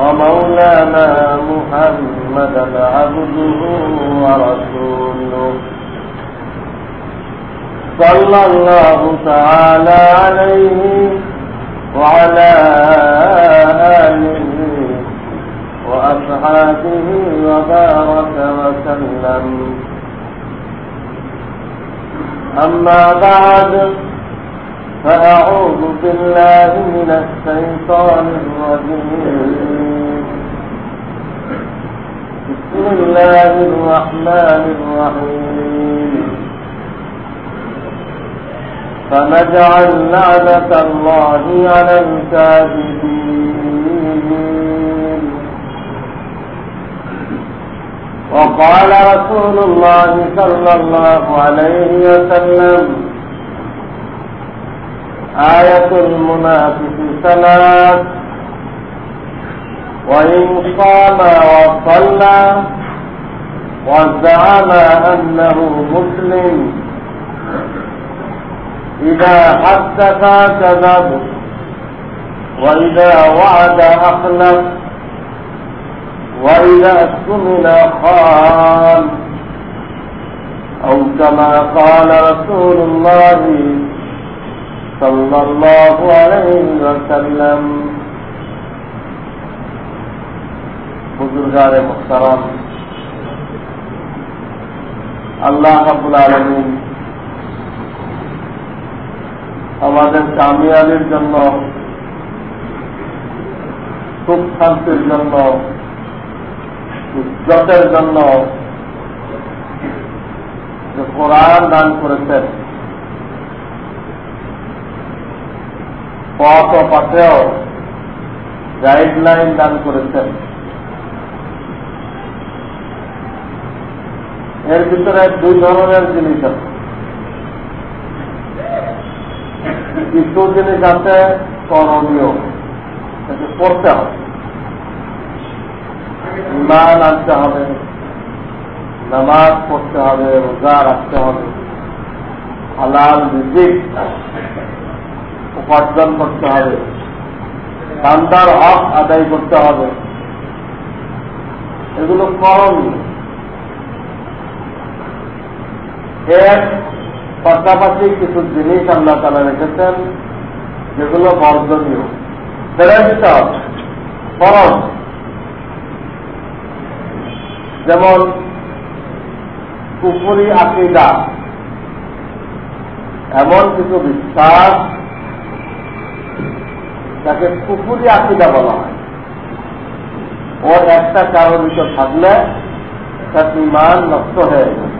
ومولانا محمدا عبده ورسوله. صلى الله تعالى عليه وعلى آله وأصحابه وبارك وسلم. أما بعد فأعوذ بالله من الشيطان الرجيم. بسم الله الرحمن الرحيم. فنجعل لعنة الله على الكاذبين. وقال رسول الله صلى الله عليه وسلم آية المنافق ثلاث وإن صام وصلى وزعم أنه مسلم. إذا حدث كذب وإذا وعد أخلف وإذا اؤتمن خان. أو كما قال رسول الله صلى الله عليه وسلم বুজুর্গারে মুখতারাম আল্লাহ রাবুল আলমিন আমাদের কামিয়াবির জন্য সুখ শান্তির জন্য ইজ্জতের জন্য যে কোরআন দান করেছেন পথ ও পথেও গাইডলাইন দান করেছেন। এর ভিতরে দুই ধরনের জিনিস আছে। কিছু জিনিস আছে করণীয় পড়তে হবে। ইমান আনতে হবে, নামাজ পড়তে হবে, রোজা রাখতে হবে। হালাল রিজিক উপার্জন করতে হবে। বান্দার হক আদায় করতে হবে। এগুলো করণীয় এর পাশাপাশি কিছু জিনিস আল্লাহ তালা রেখেছেন, যেগুলো বর্জনীয়। ছেড়ে দিতে হবে ফরজ যেমন কুপুরি আকিদা। এমন কিছু বিশ্বাস যাকে কুপুরি আকিদা বলা হয়। ওর একটা কারণ ভিতর থাকলে তার ইমান নষ্ট হয়ে যায়।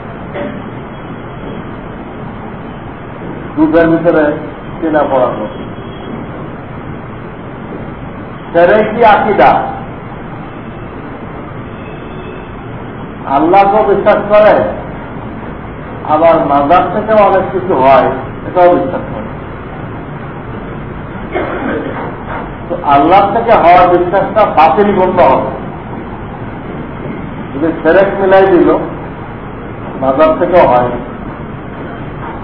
দুধের ভিতরে চেনা পড়া করছে সেরে কি আকিদা? আল্লাহকেও বিশ্বাস করে, আবার মাজার থেকেও অনেক কিছু হয়, এটাও বিশ্বাস করে। তো আল্লাহ থেকে হওয়ার বিশ্বাসটা বাতিল করতে হবে। যদি সেরেক মিলাই দিল মাজার থেকেও হয়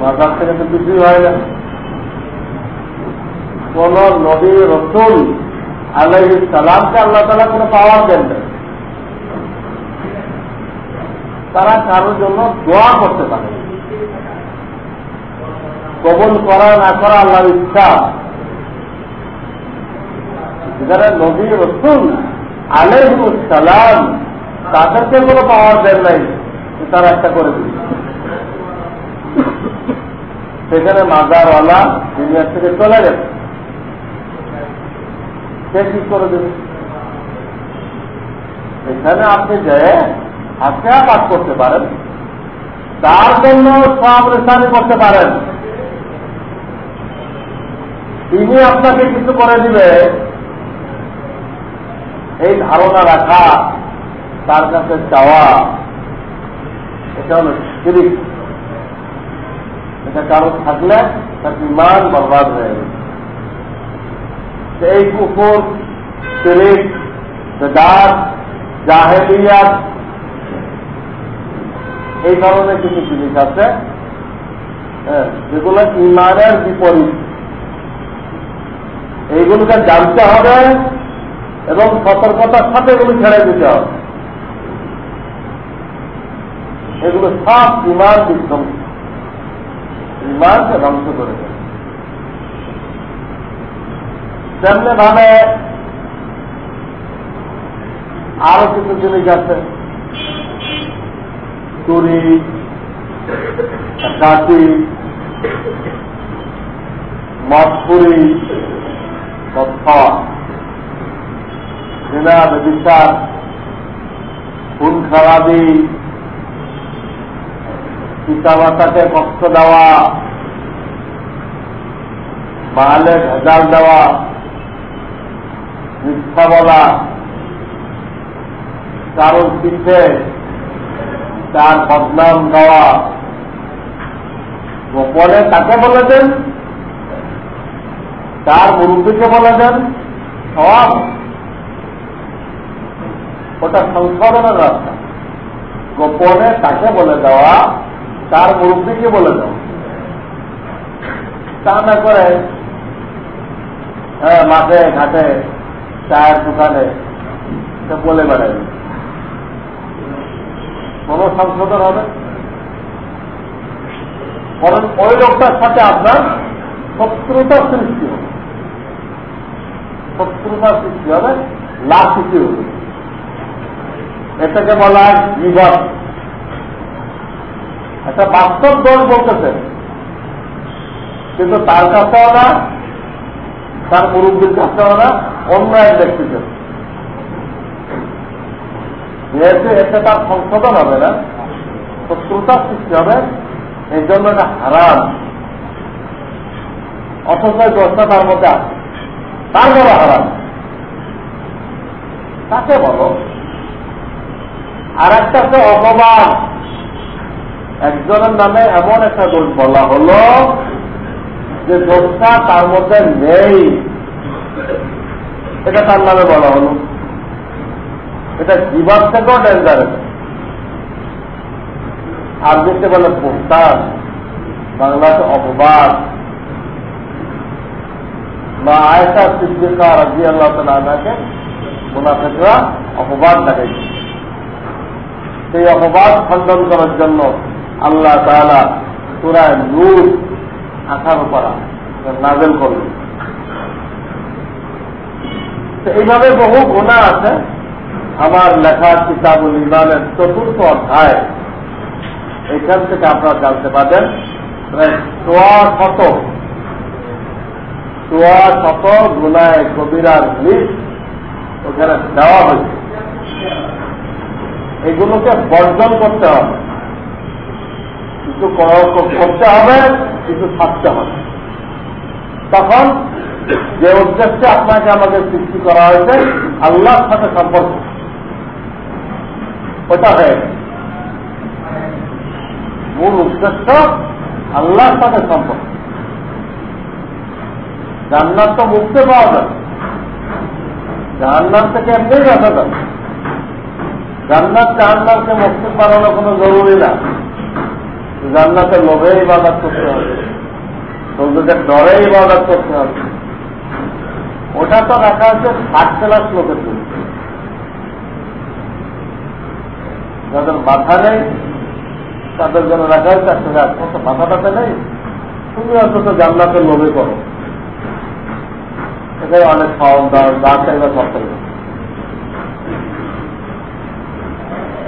মাজার থেকে তো কিছুই হয় না। কোন নবী রসুল আলাই সালামকে আল্লাহ তালা কোনো পাওয়ার দেন না তারা কারোর জন্য দোয়া করতে পারে কবল করা, না করা আল্লাহর ইচ্ছা। যারা নবী রসুল আলাইহুল সালাম, তাদেরকে কোনো পাওয়ার দেন নাই তারা একটা করে দিল সেখানে মাজারওয়ালা দুনিয়ার থেকে চলে গেছে। সে কি করে দেবে? এখানে আপনি যে হাসিয়া পাঠ করতে পারেন, তার জন্য সব রেশানি করতে পারেন। তিনি আপনাকে কিছু করে দিবে এই ধারণা রাখা তার কাছে চাওয়া এটা হল শিরিক এটা কারও থাকলে তার ইমান বরবাদ হয়ে গেছে এই কুকুর শিরিক বেদাত জাহেলিয়াত এই ধরনের কিছু জিনিস আছে হ্যাঁ, যেগুলো ইমানের বিপরীত। এইগুলোকে জানতে হবে এবং সতর্কতার সাথে এগুলো ছেড়ে দিতে হবে। এগুলো সব ইমান বিধ্বংস। ইমানকে ধ্বংস করে দেয়। তেমনি ভাবে আরও কিছু জিনিস আছে। চুরি ডাকি মদপুরি তথা জেনা বিচার খুন খারাপি, পিতামাতাকে কষ্ট দেওয়া মালে ভেজাল দেওয়া, মিথ্যা বলা, কারোর পিঠে তার বদনাম দেওয়া। গোপনে তাকে বলে দেন? তার মুরব্বীকে বলে দেন? সব। ওটা সংশোধনের রাস্তা। গোপনে তাকে বলে দেওয়া, তার মুরব্বীকে বলে দেওয়া। তা না করে হ্যাঁ মাঠে, ঘাটে, চায়ের দোকানে বলে বেড়ায়। কোন সংশোধন হবে? কারণ ওই লোকটার সাথে আপনার শত্রুতা সৃষ্টি হবে। শত্রুতা সৃষ্টি হবে লাভ সৃষ্টি হবে। এটাকে বলা হয় বিপদ একটা বাস্তব দোষ বলতেছে। কিন্তু তার কাছেও না তার মুরব্বীর কাছেও না অন্য এক ব্যক্তিকে। যেহেতু এতে তার সংশোধন হবে না শত্রুতার সৃষ্টি হবে, এই জন্য এটা হারাম। অথচ দোষটা তার মধ্যে আছে। তার বড় হারাম। তাকে বলো আর একটা হচ্ছে অপমান একজনের নামে এমন একটা দোষ বলা হলো যে দোষটা তার মধ্যে নেই। এটা তার নামে বলা হলো। এটা জীবন থেকেও ডেঞ্জারেস আর যেতে বলে পোস্টার বাংলাতে অপবাদ। বা আয়সা সিদ্দিকা রাজি আল্লাহ তালাকে মুনাফেকরা অপবাদ দেখাইছে। সেই অপবাদ খণ্ডন করার জন্য আল্লাহ তালা সুরায় নূর আঠারো পারা নাজেল করলেন। এইভাবে বহু গুণা আছে। আমার লেখা কিতাবুল ইমানের চতুর্থ অধ্যায়। এখান থেকে আপনারা জানতে পারবেন, প্রায় সোয়া শত সোয়া শত গুনায় কবিরার লিস্ট ওখানে দেওয়া হয়েছে। এগুলোকে বর্জন করতে হবে। কিছু করতে হবে, কিছু থাকতে হবে। তখন যে উদ্দেশ্যে আপনাকে আমাদের সৃষ্টি করা হয়েছে, আল্লাহর সাথে সম্পর্ক। ওটা হয়ে মূল উদ্দেশ্য আল্লাহর সাথে সম্পর্ক। জান্নাত তো মুক্তি পাওয়া যাবে। জাহান্নাম থেকে এমনি আসা যাবে জান্নাত জাহান্নামকে মুক্তি পাওয়ানো কোনো জরুরি না। জান্নাতের লোভে ইবাদত করতে হবে। সৌন্দর্যের ডরে ইবাদত করতে হবে। ওটা তো রাখা হচ্ছে ষাট ক্লাস লোকের জন্য। যাদের মাথা নেই, তাদের জন্য রাখা হয়েছে আসলে তো মাথা টাথা নেই? তুমি অন্তত জান্নাতের লোভে করো এখানে অনেক খাওয়ান দাওয়ান যা চাইবে সব চাইবে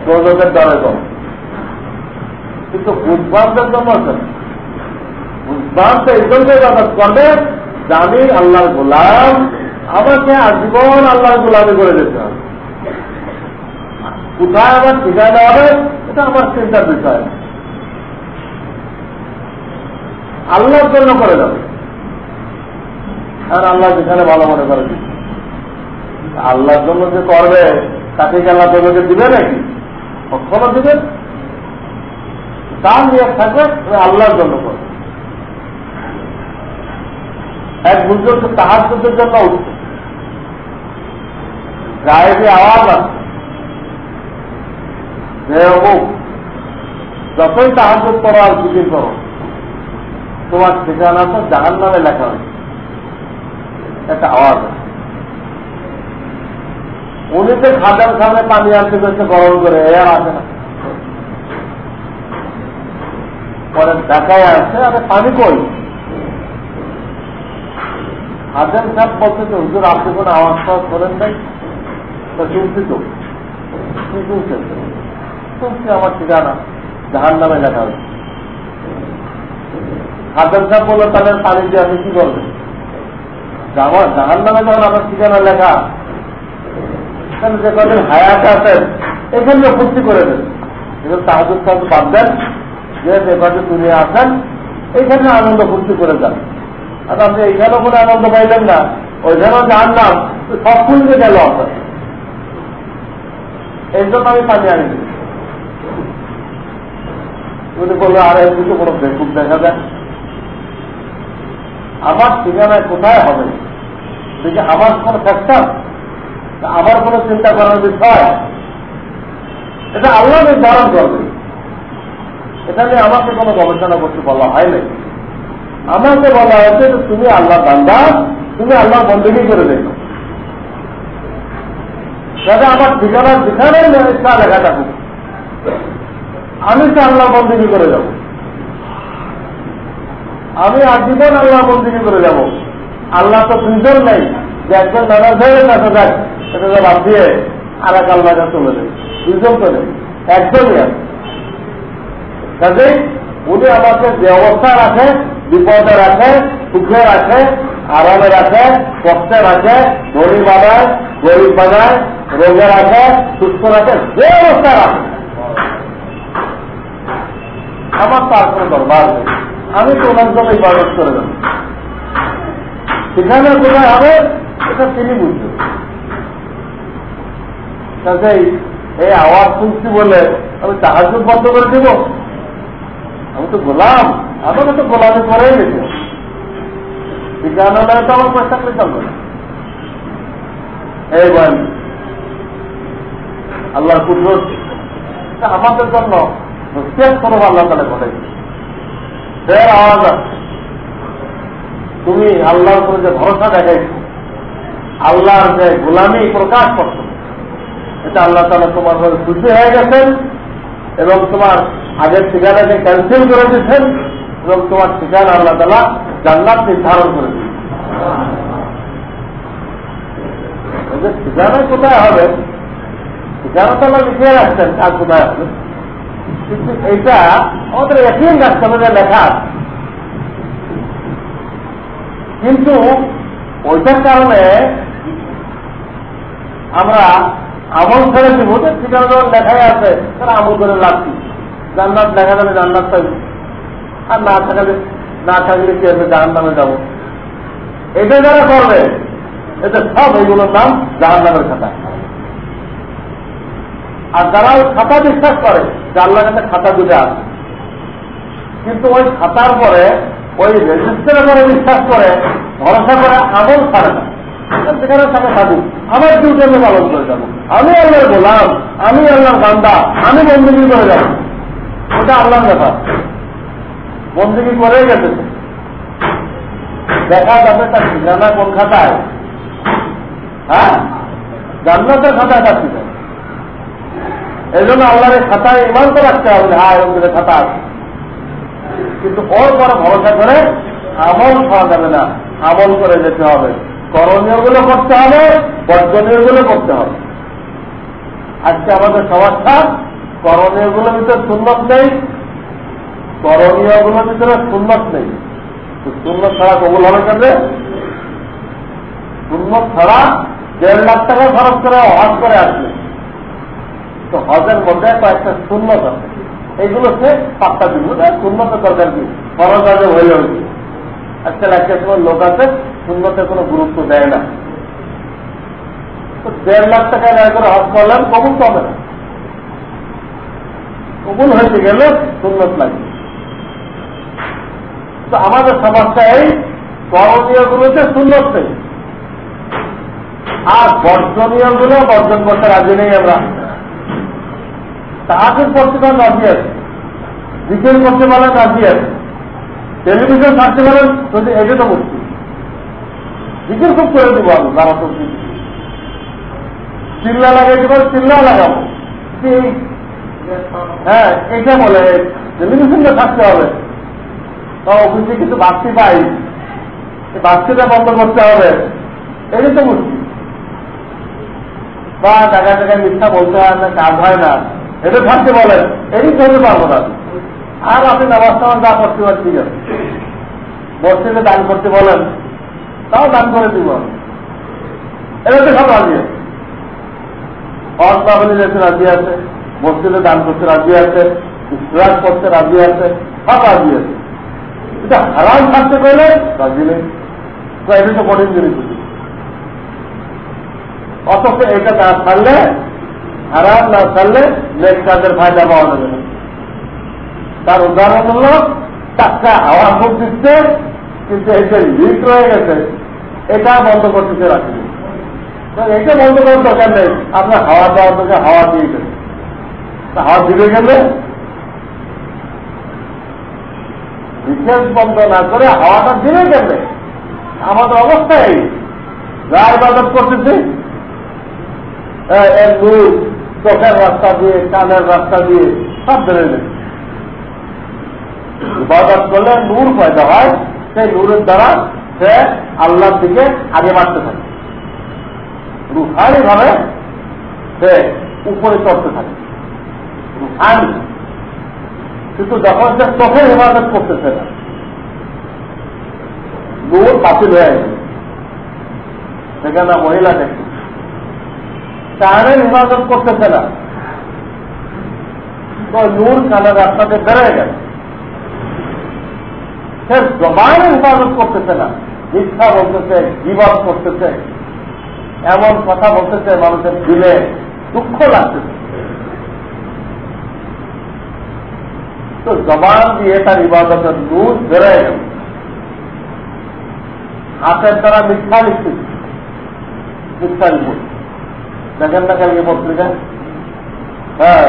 প্রযোগের দ্বারা করো কিন্তু বুধবারদের জন্য আছে। বুঝবান তো এই জন্য ইবাদত করবে আমি আল্লাহর গোলাম, আমাকে আজীবন আল্লাহর গোলামি করে দিতে হবে। কোথায় আমার ঠিকানা হবে, এটা আমার চিন্তার বিষয়। আল্লাহর জন্য করে যাবে। আর আল্লাহ যেখানে ভালো মনে করে আল্লাহর জন্য যে করবে, তাকে কি আল্লাহ তোমাকে দিবে নাকি? কখনো দিবেন। তার নিয়ে থাকবে আল্লাহর জন্য করবে। এক বুজুর্গ তাহার জন্য উঠছে। গায়ে যে আওয়াজ আছে যতই তাহাজ করো আর জিকির করো, তোমার ঠিকানা তো জাহান নামে লেখা হয়েছে একটা আওয়াজ উনি তো খাদার সামনে পানি আনতে পেরেছে গরম করে আর আসে না। পরে দেখায় আসছে আরে পানি কই? হাজার সাহেব বলতে যে, হুজুর, আপনি কোন আওয়াজ টাওয়াজ করেন নাই? তা শুনছি তো। কি শুনছেন শুনছি আমার ঠিকানা জাহান নামে লেখা হয়েছে হাজার সাহেব বলল তাদের পানি দিয়ে আপনি কি করবেন আমার জাহান নামে যখন আমার ঠিকানা লেখা এখানে যে কদিন হায়াত আছেন এখানে ফুর্তি করে দেন। এগুলো তাহাজুর সাহেব বাদ দেন, যে যে কদিন দুনিয়া আসেন এইখানে আনন্দ ফুর্তি করে যান। আর আপনি এইখানেও কোনো আনন্দ পাইলেন না, ওইখানেও জানলাম সব ফুলকে গেল আপনার। এই জন্য আমি পানি আনি উনি বলল, আর একটু তো কোনো বেকুব দেখা যায়। আমার ঠিকানায় কোথায় হবে? আমার কোন ফ্যাক্টর? আমার কোন চিন্তা করার বিষয়। এটা আল্লাহ নির্ধারণ করবে। এটা নিয়ে আমাকে কোনো গবেষণা করতে বলা হয় নাই। আমাকে বলা হয়েছে যে তুমি আল্লাহ বান্দা, তুমি আল্লাহ বন্দী করে দেখো। যাতে আমার ঠিকানার যেখানে ইচ্ছা লেখা থাকুক। আমি তো আল্লাহ বন্দী করে যাব। আমি আজীবন আল্লাহ বন্দী করে যাব। আল্লাহ তো দুইজন নেই, যে একজন নানা ধরে কাছে যাক সেটাকে বাদ দিয়ে আর এক আল্লাহ কাছে চলে যাবে। তো নেই, একজনই আছে। উনি আমাকে যে অবস্থা রাখে বিপদে রাখে সুখে রাখে আরামে রাখে কষ্টে রাখে ধনী বানায় গরিব বানায় রোগে রাখে সুস্থ রাখে যে অবস্থা রাখে আমার তার কোনো দরবার নেই। আমি তো ওনার জন্য ইবাদত করে দেব। সেখানে কোথায় হবে, এটা তিনি বুঝবেন। কাজেই এই আওয়াজ শুনছি বলে আমি সাহায্য বন্ধ করে দেব। আমি তো গোলাম। আমাকে তো গোলামি করেই নিত বিজ্ঞানালয়ে তো আমার পয়সা করে চলবে এই বলেন আল্লাহর কুদরত। আমাদের জন্য শেষ করব আল্লাহ তালে ঘটাই ফের আওয়াজ তুমি আল্লাহর উপরে যে ভরসা দেখাইছ, আল্লাহর যে গোলামি প্রকাশ করছ এটা আল্লাহ তালা তোমার ঘরে খুশি হয়ে গেছেন এবং তোমার আগের ঠিকানাকে ক্যান্সেল করে দিচ্ছেন এবং তোমার ঠিকানা আল্লাহ তালা জান্নাত নির্ধারণ করে দিচ্ছেন ঠিকানা কোথায় হবে? ঠিকানা তো আল্লাহ লিখে রাখছেন কাজ কোথায় হবে? কিন্তু এইটা আমাদের একই রাখতে হবে লেখা কিন্তু ওইটার কারণে আমরা আমল ছেড়ে যে ঠিকানা যখন লেখাই আছে। তারা আমল করে লাগছি জান্নাত লেখা যাবে, জান্নাত পাইব। আর না থাকলে না থাকলে কি আছে জাহান নামে যাব? এটা যারা করবে, এটা সব এগুলোর নাম জাহান নামের খাতা। আর যারা ওই খাতা বিশ্বাস করে আল্লাহ কাছে খাতা দুটো আছে। কিন্তু ওই খাতার পরে ওই রেজিস্টারের পরে বিশ্বাস করে, ভরসা করে আমল ছাড়ে না। সেখানে থাকে সাধু আমার ডিউটি আমি পালন করে যাব। আমি আল্লাহর বললাম আমি আল্লাহর বান্দা, আমি বন্দুকি করে যাব। ওটা আল্লাহর ব্যাপার। বন্দুকি করে গেছে দেখা যাবে তার ঠিকানা কোন খাতায়? হ্যাঁ? জান্নাতের খাতায় তার ঠিকানা। এই জন্য আল্লাহরের খাতায় ইমান তো রাখতে হবে হ্যাঁ এরকম খাতা আছে। কিন্তু ওর পরে ভরসা করে আমল খাওয়া যাবে না। আমল করে যেতে হবে। করণীয়গুলো করতে হবে বর্জনীয়গুলো করতে হবে। আজকে আমাদের সমস্যা করণীয়গুলোর ভিতরে সুন্নত নেই করণীয়গুলোর ভিতরে সুন্নত নেই। শূন্য ছাড়া কবুল হবে কেন শূন্য ছাড়া দেড় লাখ টাকা খরচ করে হজ করে আসবে। তো হজের মধ্যে কয়েকটা শূন্যত আছে। এইগুলো সে পাত্তা দিল শূন্যত দরকার কি? খরচ আগে হয়ে হয়েছে আজকাল একটা সময় লোক আছে শূন্যতে কোনো গুরুত্ব দেয় না। তো দেড় লাখ টাকা ব্যয় করে হজ করলেন কবুল হবে না। কবুল হয়েছে গেলে সুন্নত লাগবে তো আমাদের সমস্যা এই করণীয় গুলোতে সুন্নত নেই। আর বর্জনীয়গুলো বর্জন করতে রাজি নেই আমরা। তাহাকে করতে পারেন রাজি আছে, বিকেল করতে পারেন রাজি আছে। টেলিভিশন থাকতে পারেন যদি এটা তো মুক্তি বিকেল খুব করে দিব আমি যারা তো চিল্লা লাগাইতে পারে চিল্লা লাগাবো। হ্যাঁ এটা বলে টেলিভিশনটা থাকতে হবে। তো অফিসে কিছু বাড়তি পাই। বাড়তিটা বন্ধ করতে হবে। এটা তো মুশকিল। বা জায়গায় জায়গায় মিথ্যা বলতে হয় না কাজ হয় না। এটা থাকতে বলেন এই করতে পারব না। আর আপনি নামাজ টামাজ করতে পারছি ঠিক আছে মসজিদে দান করতে বলেন। তাও দান করে দিব। এটা তো সব রাজি আছে হজ বাবলি যেতে রাজি আছে, মসজিদে দান করতে রাজি আছে ইসরাজ করতে রাজি আছে সব রাজি আছে এটা হারাম থাকতে পেলে রাজি নেই। তো এটা তো কঠিন জিনিস। অথচ এটা না ছাড়লে, হারাম না ছাড়লে নেক কাজের ফায়দা পাওয়া যাবে না। তার উদাহরণ হল টাকা হাওয়া মুখ দিচ্ছে কিন্তু এটা লিক রয়ে গেছে। এটা বন্ধ করতে রাখি এটা বন্ধ করার দরকার নেই। আপনার হাওয়া দেওয়ার দরকার, হাওয়া দিয়ে দেবে হাওয়া দিবে গেলে বিশেষ বন্ধ না করে হাওয়াটা দিবে গেলে আমাদের অবস্থা এই। যা ইবাদত করতেছি চোখের রাস্তা দিয়ে, কানের রাস্তা দিয়ে, সব বেড়ে যায় ইবাদত করলে নূর পয়দা হয়, সেই নূরের দ্বারা সে আল্লাহর দিকে আগে বাড়তে থাকে। রুহানি ভাবে সে উপরে চড়তে থাকে। রুহানি। কিন্তু যখন সে চোখের ইবাদত করতেছে না, নূর বাতিল হয়ে গেছে সেখানে মহিলা দেখি, কানের ইবাদত করতেছে না। নূর কানের রাস্তাতে বেড়ে গেছে সে জবানের ইবাদত করতেছে না। মিথ্যা বলতেছে, বিবাদ করতেছে, এমন কথা বলতেছে মানুষের দিলে দুঃখ লাগতেছে। তো জবান দিয়ে তার ইবাদতের নূর বেড়ে গেল হাতের দ্বারা মিথ্যা লিখতেছে। মিথ্যা রিপোর্ট দেখেন না কালকে পত্রিকা? হ্যাঁ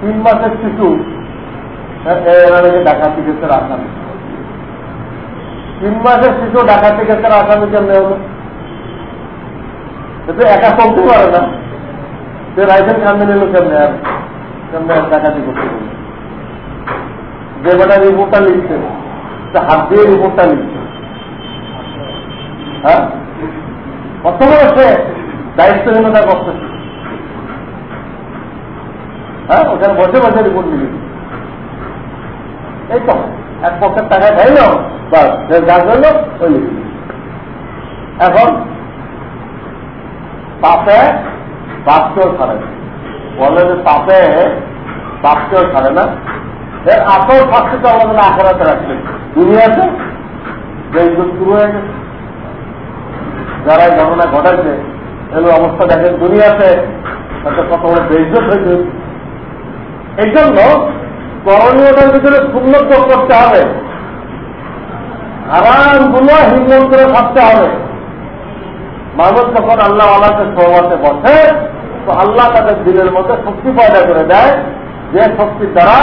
তিন মাসের শিশু ডাকাতি কেসের আসামি তিন মাসের শিশু ডাকাতি কেসের আসামি কেমনে হলো। সে একা চলতে পারে না। সে রাইফেল কান্দে নিল কেমনে আর কেমনে ডাকাতি করতে পারে যে বেটা রিপোর্টটা লিখছে, সে হাত দিয়ে রিপোর্টটা লিখছে। হ্যাঁ? কত বড় সে দায়িত্বহীনতা করতেছে হ্যাঁ? ওখানে বসে বসে রিপোর্ট লিখেছে। এই তো। এক পক্ষের টাকা খাইল, বাস যা করল ওই এখন পাপে বাপকেও ছাড়ে না। বলে যে পাপে বাপকেও ছাড়ে না। এর আসল শাস্তি তো আমাদের আখেরাতে রাখলেন দুনিয়াতে যে শুরু হয়ে গেছে। যারা এই ঘটনা ঘটাইছে এগুলো অবস্থা দেখেন দুনিয়াতে তাতে কত বড় বেজত হয়েছে এই জন্য করণীয়টার ভিতরে সুন্নত করতে হবে। আরামগুলো হিম্মত করে থাকতে হবে। মানুষ যখন আল্লাহ আল্লাহকে সহবাসে বসে, তো আল্লাহ তাদের দিনের মধ্যে শক্তি পয়দা করে দেয়। যে শক্তির দ্বারা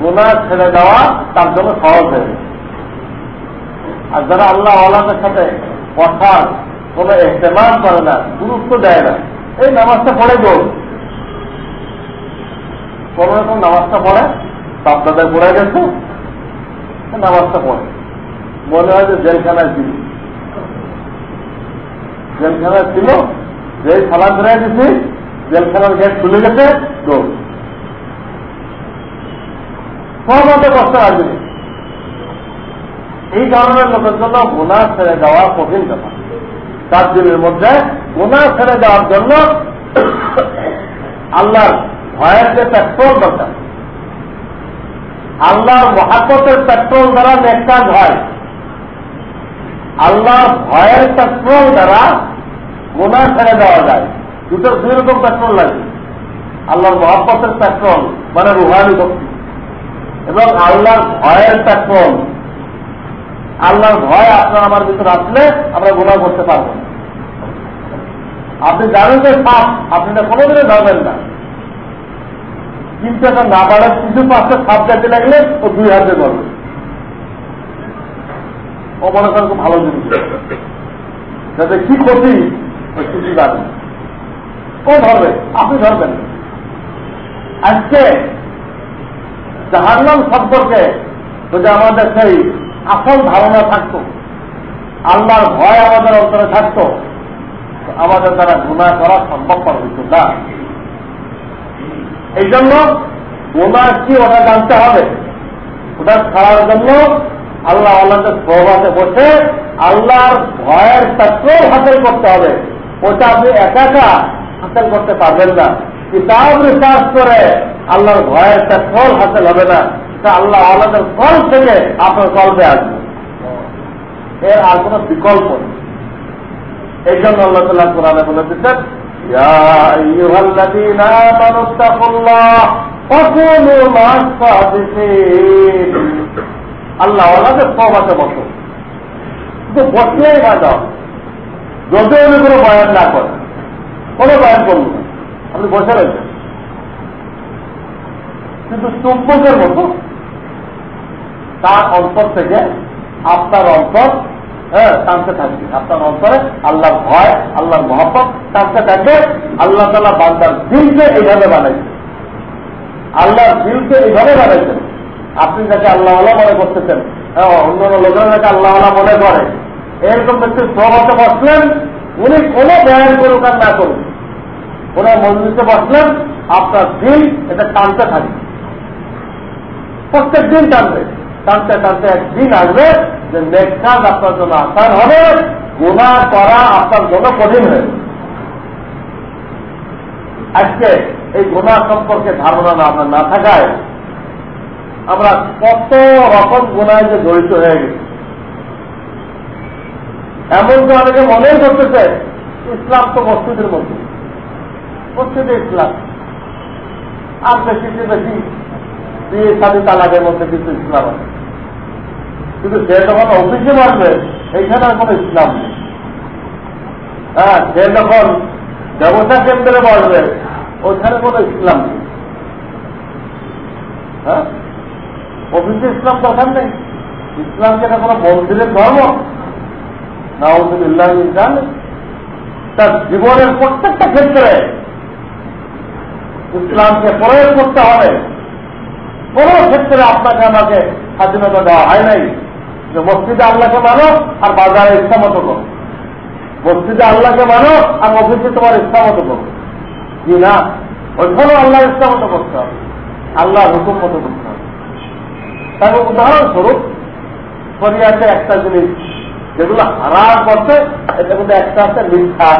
গুণা ছেড়ে দেওয়া তার জন্য সহজ হয়ে আর যারা আল্লাহ আল্লাহের সাথে বসার কোন এহতেমাম করে না, গুরুত্ব দেয় না, এই নামাজটা পড়ে গো কোন রকম নামাজটা পড়ে বাপদাদায় পড়ে গেছে, নামাজটা পড়ে। মনে হয় যে জেলখানায় ছিল। জেলখানায় ছিল যে খালা ফেরাই দিছি, জেলখানার গেট খুলে গেছে, দৌড়। এই কারণে লোকের জন্য গুণা ছেড়ে দেওয়া কঠিন ব্যাপার। চার দিনের মধ্যে গুণা ছেড়ে দেওয়ার জন্য আল্লাহর ভয়ের যে পেট্রোল দরকার আল্লাহর মহাপতের পেট্রোল দ্বারা নেকাজ হয়। আল্লাহর ভয়ের পেট্রোল দ্বারা গোনা ছেড়ে দেওয়া যায়। দুটো দুই রকম পেট্রোল লাগে। আল্লাহর মহাপতের পেট্রোল মানে রুহানি শক্তি। এবং আল্লাহর ভয়ের পেট্রোল আল্লাহর ভয় আপনার আমার ভিতরে আসলে আমরা গোনা করতে পারব আপনি জানেন যে সাপ আপনি না কোনোদিনই ধরবেন না। কিন্তু এখন না বাড়ার কিছু পাশে সাপ যাতে লাগলে ও দুই হাতে ধরবে ও খুব ভালো জিনিস। যাতে কি ক্ষতি ওই কিছু জানে ও ধরবে, আপনি ধরবেন আজকে জাহান্নাম সম্পর্কে যদি আমাদের সেই আসল ধারণা থাকতো, আল্লাহর ভয় আমাদের অন্তরে থাকতো আমাদের দ্বারা গুণা করা সম্ভবপর হইত না। এই জন্য গুণা কি ওটা জানতে হবে? ওটা ছাড়ার জন্য আল্লাহ আল্লাহকে সহবাসে বসে আল্লাহর ভয়ের তত্ত্ব হাসিল করতে হবে। ওটা আপনি একা একা হাসিল করতে পারবেন না। কিতাব রিসার্চ করে আল্লাহর ভয়ের তত্ত্ব হাসিল হবে না। আল্লাহ আল্লাহদের ফল থেকে আপনার কল্পে আসবে। এর আর কোন বিকল্প নেই। এই জন্য আল্লাহ তাল্লাহ কোরআনে বলে দিচ্ছেন আল্লাহ আল্লাহকে সব আছে বসো। কিন্তু বসলেই ভালো যদি উনি কোনো বয়ান না করেন, কোনো বয়ান করুন না। আপনি বসে রয়েছেন। কিন্তু চুম্বকের মতো, তার অন্তর থেকে আপনার অন্তর হ্যাঁ টানতে থাকবে। আপনার অন্তরে আল্লাহর ভয়, আল্লাহর মহব্বত টানতে থাকবে। আল্লাহ তালা বান্দার দিলকে এইভাবে বানাইছে। আল্লাহর দিলকে এইভাবে বানাইছেন আপনি যাকে আল্লাহ মনে করতেছেন হ্যাঁ অন্য অন্য লোকেরা যাকে আল্লাহ মনে করে, এরকম ব্যক্তি সহমতে বসলেন, উনি কোনো ব্যয় করুক আর না করুন কোন মন্দিরে বসলেন, আপনার দিল, এটা টানতে থাকবে। প্রত্যেক দিন টানবে টানতে টানতে একদিন আসবে যে নেক্সট আপনার জন্য আসান হবে, গুণা করা আপনার জন্য কঠিন হয়ে আজকে এই গুণা সম্পর্কে ধারণা না আপনার না থাকায় আমরা কত রকম গুণায় যে জড়িত হয়ে গেছি। এমন তো অনেকে মনেই করতেছে, ইসলাম তো মসজিদের মধ্যে। মসজিদে ইসলাম। আর বেশি বেশি বিয়ে সাথে তালাকের মধ্যে কিন্তু ইসলাম আছে। কিন্তু সে যখন অফিসে বাড়বে এইখানে আর কোনো ইসলাম নেই। হ্যাঁ সে যখন ব্যবসা কেন্দ্রে বাড়বে ওইখানে কোনো ইসলাম নেই। হ্যাঁ? অফিসে ইসলাম দরকার নেই। ইসলাম যেটা কোনো মন্দিরের ধর্ম? না ইল্লাহ জানে তার জীবনের প্রত্যেকটা ক্ষেত্রে ইসলামকে প্রয়োগ করতে হবে। কোন ক্ষেত্রে আপনাকে আমাকে স্বাধীনতা দেওয়া হয় নাই। যে মসজিদে আল্লাহকে মানো আর বাজারে ইচ্ছা মতো করো। মসজিদে আল্লাহকে মানো আর অফিসে তোমার ইচ্ছা মতো করো। কি না, ওইখানেও আল্লাহ ইচ্ছা মতো করতে হবে। আল্লাহ হুকুম মতো করতে হবে। তার উদাহরণস্বরূপ, শরিয়াতে একটা জিনিস যেগুলো হারাম করছে এটা কিন্তু একটা আছে মিথ্যা।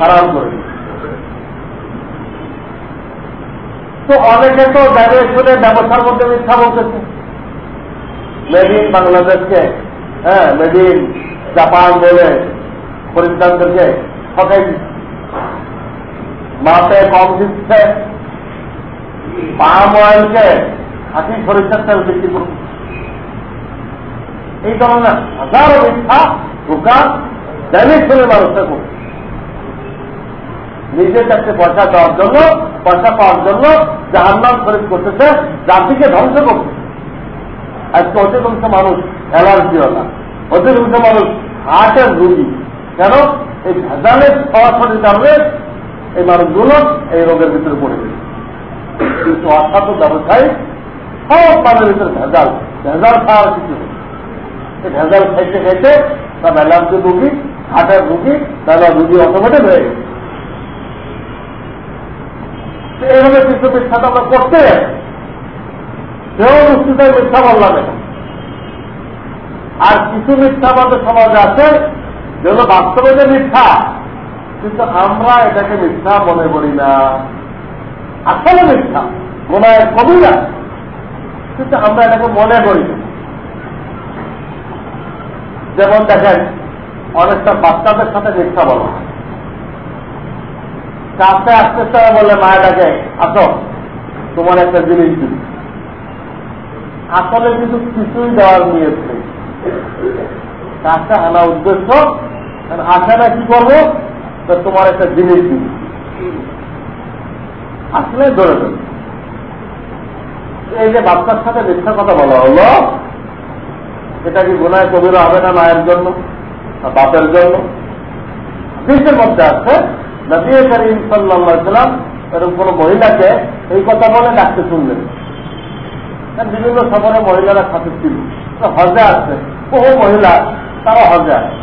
হারাম করে তো অনেকে তো ব্যবসার মধ্যে মিথ্যা বলতেছে। মেড ইন বাংলাদেশকে হ্যাঁ মেড ইন জাপান বলে খরিদ্দারদেরকে দিচ্ছে। মাপে কম দিচ্ছে, পাম অয়েলকে হাতি খরিদ্দার তেল বিক্রি করছে। এই ধরনের হাজারো মিথ্যা দোকান দৈনিক করে মানুষটা করছে নিজের কাছে পয়সা দেওয়ার জন্য, পয়সা পাওয়ার জন্য জাহান্নাম খরিদ করতেছে, জাতিকে ধ্বংস করছে। আজকে অধিকাংশ মানুষ অ্যালার্জিওয়ালা অধিকাংশ মানুষ হার্টের রুগী। কেন? এই ভেজালের সরাসরি কারণে এই মানুষগুলো এই রোগের ভিতরে পড়ে গেছে। কিন্তু অর্থাৎ ব্যবসায়ী, সব মানুষের ভিতরে ভেজাল। ভেজাল খাওয়ার কিছু এই ভেজাল খাইতে খাইতে তার অ্যালার্জি রুগী, হার্টের রুগী তাহলে রুগী অটোমেটিক হয়ে গেছে। এইভাবে কিছু মিথ্যাটা আমরা করতে সেও নিশ্চিত মিথ্যা বললাম এখন আর কিছু মিথ্যা আমাদের সমাজে আছে, যেগুলো বাস্তবে যে মিথ্যা, কিন্তু আমরা এটাকে মিথ্যা মনে করি না। আসলে মিথ্যা, মনে হয় কবিরা কিন্তু আমরা এটাকে মনে করি। না যেমন দেখেন, অনেকটা বাচ্চাদের সাথে মিথ্যা বলা। কাছে আসতে চায় বলে মায়াটাকে আসো, তোমার একটা জিনিস দিই। আসলে কিন্তু কিছুই দেওয়ার নিয়েছে কাছে আনা উদ্দেশ্য না কি করব? তোমার একটা জিনিস দিই। আসলে ধরে এই যে বাচ্চার সাথে মিথ্যা কথা বলা হলো, এটা কি গোনায় কবির হবে না মায়ের জন্য বাপের জন্য? দেশের মধ্যে আছে, নবী করিম সাল্লাম এরকম কোন মহিলাকে এই কথা বলে ডাকতে শুনলেন। বিভিন্ন সফরে মহিলারা সাথে ছিল হজে আছে। বহু মহিলা, তারা হজে আছে